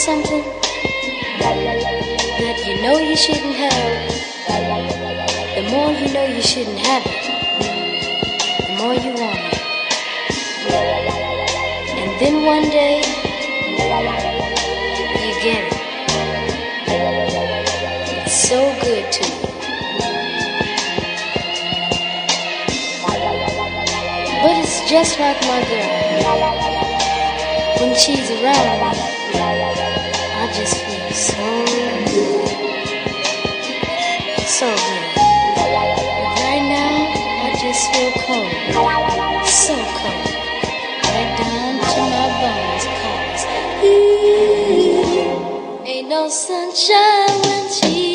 something that you know you shouldn't have, the more you know you shouldn't have it, the more you want it. And then one day, you get it. It's so good to you. But it's just like my girl. When she's around just feel so good. So good. Right now, I just feel cold. So cold. Right down to my bones. Cause ain't no sunshine when she's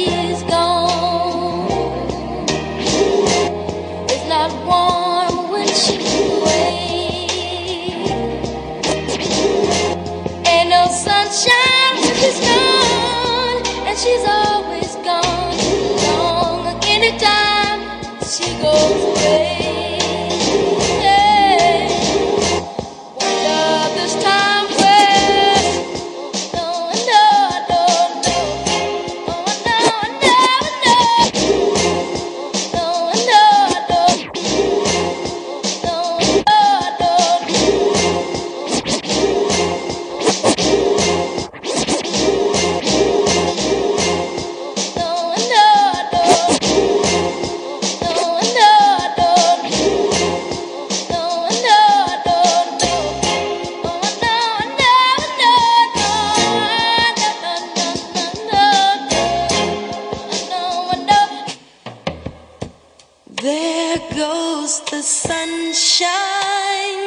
There goes the sunshine.